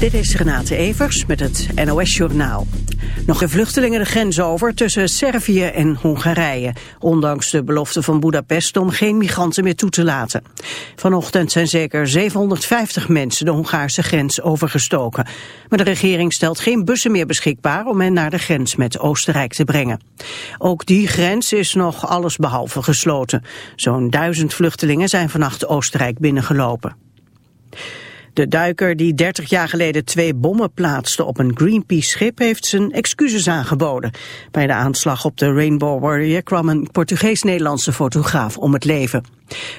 Dit is Renate Evers met het NOS Journaal. Nog een vluchtelingen de grens over tussen Servië en Hongarije. Ondanks de belofte van Budapest om geen migranten meer toe te laten. Vanochtend zijn zeker 750 mensen de Hongaarse grens overgestoken. Maar de regering stelt geen bussen meer beschikbaar om hen naar de grens met Oostenrijk te brengen. Ook die grens is nog allesbehalve gesloten. Zo'n duizend vluchtelingen zijn vannacht Oostenrijk binnengelopen. De duiker die 30 jaar geleden twee bommen plaatste op een Greenpeace-schip heeft zijn excuses aangeboden. Bij de aanslag op de Rainbow Warrior kwam een Portugees-Nederlandse fotograaf om het leven.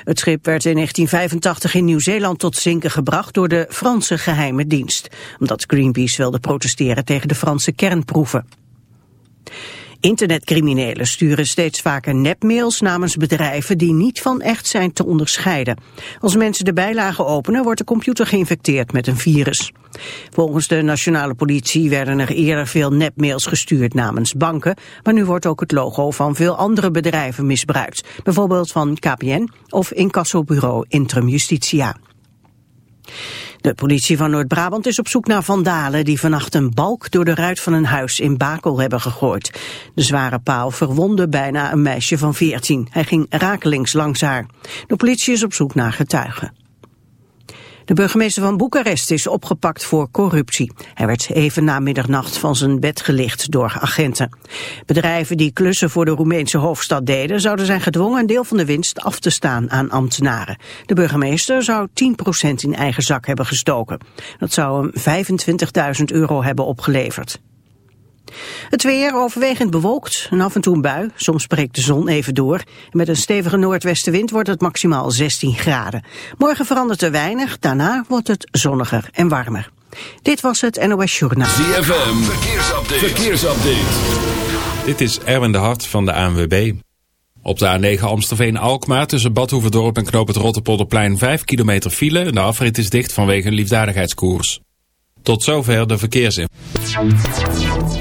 Het schip werd in 1985 in Nieuw-Zeeland tot zinken gebracht door de Franse geheime dienst, omdat Greenpeace wilde protesteren tegen de Franse kernproeven. Internetcriminelen sturen steeds vaker nepmails namens bedrijven die niet van echt zijn te onderscheiden. Als mensen de bijlagen openen wordt de computer geïnfecteerd met een virus. Volgens de nationale politie werden er eerder veel nepmails gestuurd namens banken, maar nu wordt ook het logo van veel andere bedrijven misbruikt. Bijvoorbeeld van KPN of incassobureau Intrum Justitia. De politie van Noord-Brabant is op zoek naar vandalen die vannacht een balk door de ruit van een huis in Bakel hebben gegooid. De zware paal verwondde bijna een meisje van 14. Hij ging rakelings langs haar. De politie is op zoek naar getuigen. De burgemeester van Boekarest is opgepakt voor corruptie. Hij werd even na middernacht van zijn bed gelicht door agenten. Bedrijven die klussen voor de Roemeense hoofdstad deden... zouden zijn gedwongen een deel van de winst af te staan aan ambtenaren. De burgemeester zou 10% in eigen zak hebben gestoken. Dat zou hem 25.000 euro hebben opgeleverd. Het weer overwegend bewolkt en af en toe een bui. Soms breekt de zon even door. Met een stevige noordwestenwind wordt het maximaal 16 graden. Morgen verandert er weinig, daarna wordt het zonniger en warmer. Dit was het NOS Journaal. ZFM, verkeersupdate. verkeersupdate. Dit is Erwin de Hart van de ANWB. Op de A9 Amstelveen-Alkmaar tussen Badhoevedorp en Knoop het Rotterpolderplein 5 kilometer file. De afrit is dicht vanwege een liefdadigheidskoers. Tot zover de verkeersinformatie.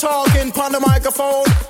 talking. On the microphone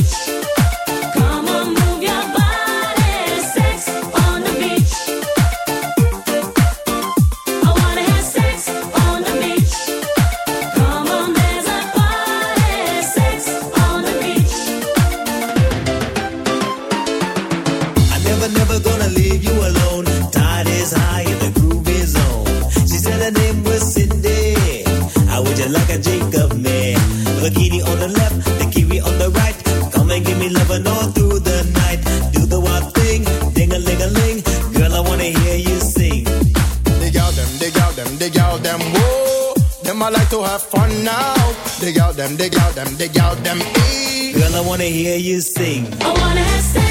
them, dig out them, dig out them. Eh. Girl, I wanna hear you sing. I wanna sing.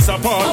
It's a part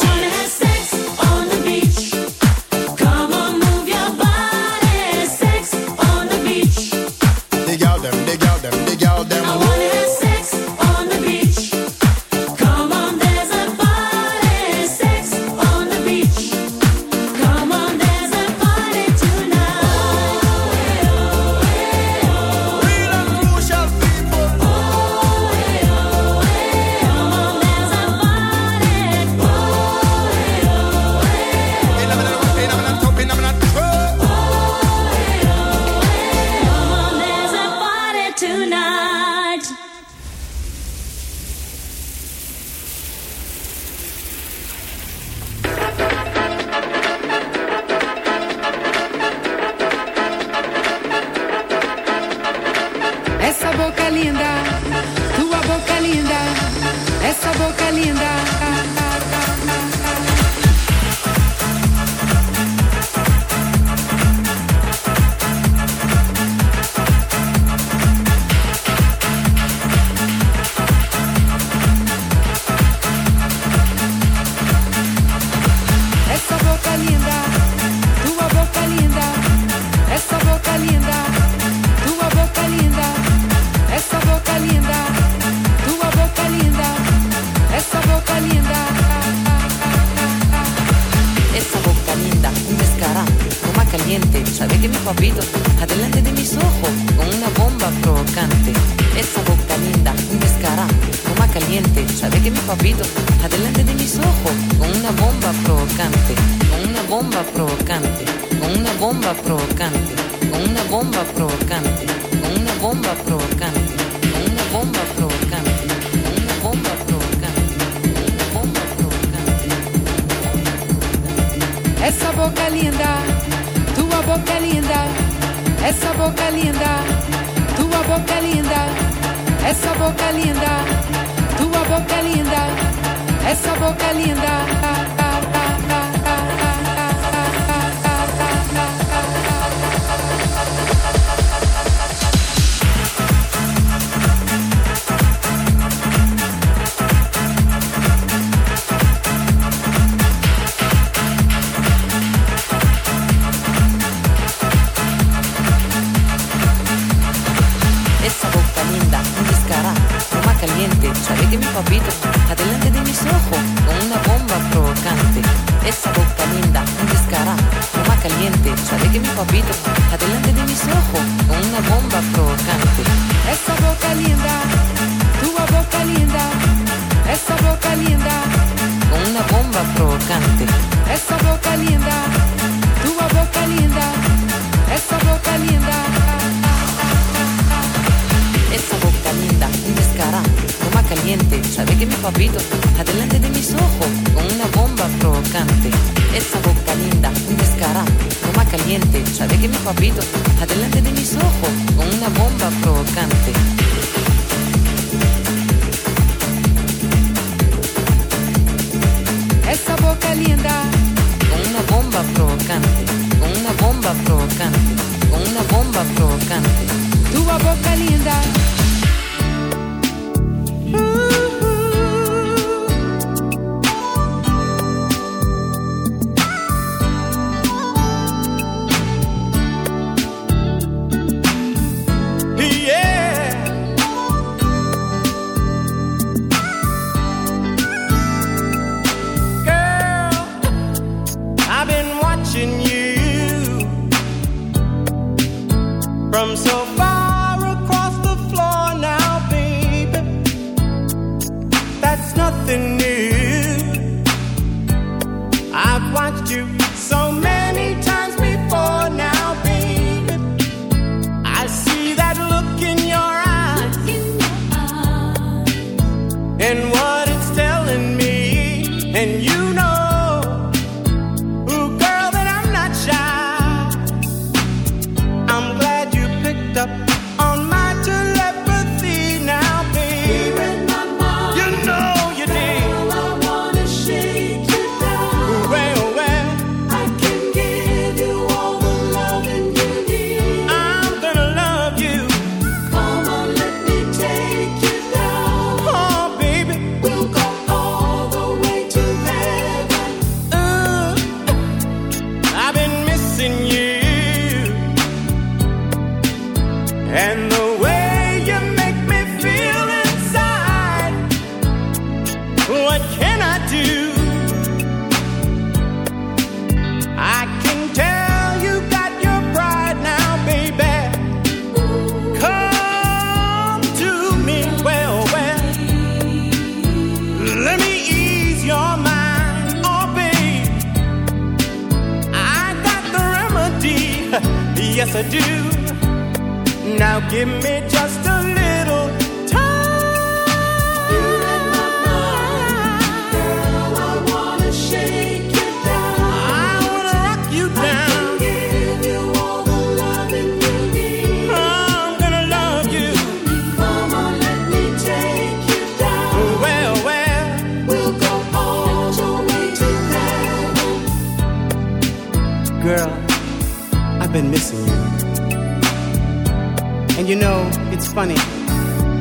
you so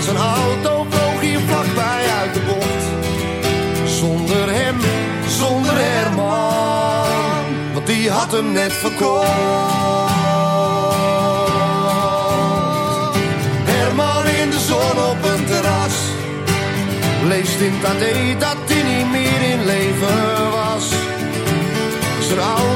Zijn auto vloog hier vlakbij uit de bocht. Zonder hem, zonder Herman, want die had hem net verkocht. Herman in de zon op een terras. Leest in het AD dat hij niet meer in leven was. Zijn auto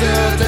Is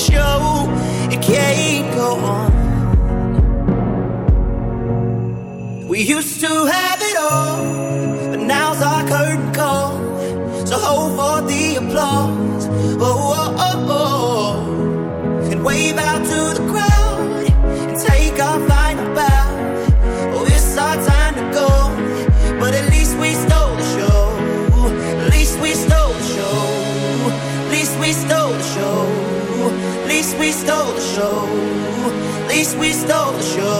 show, it can't go on. We used to have we stole the show.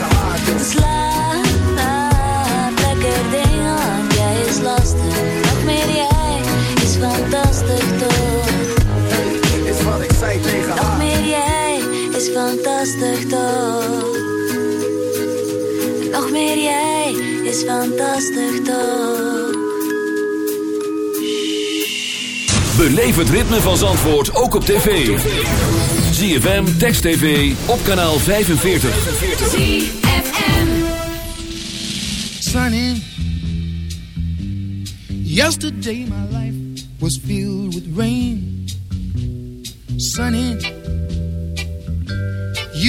fantastisch toch? Nog meer jij is fantastisch toch? Beleef het ritme van Zandvoort ook op tv. ZFM, Text TV, op kanaal 45. Sunny. Yesterday my life was filled with rain. Sunny.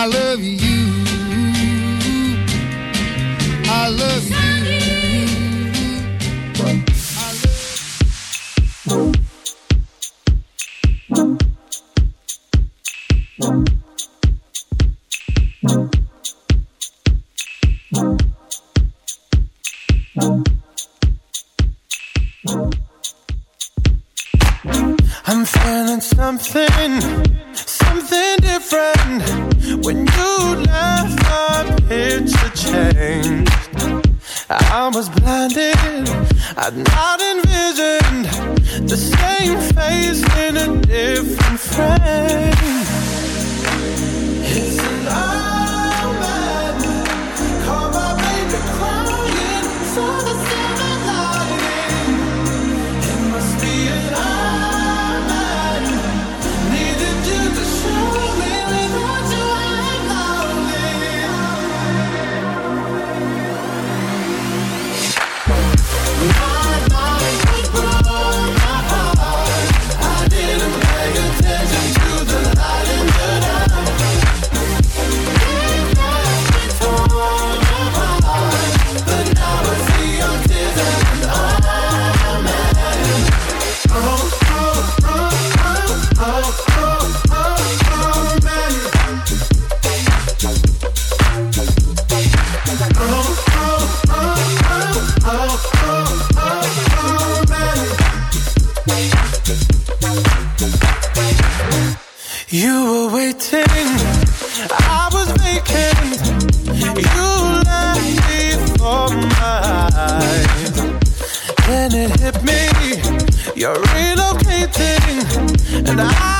I love you. You're relocating, and I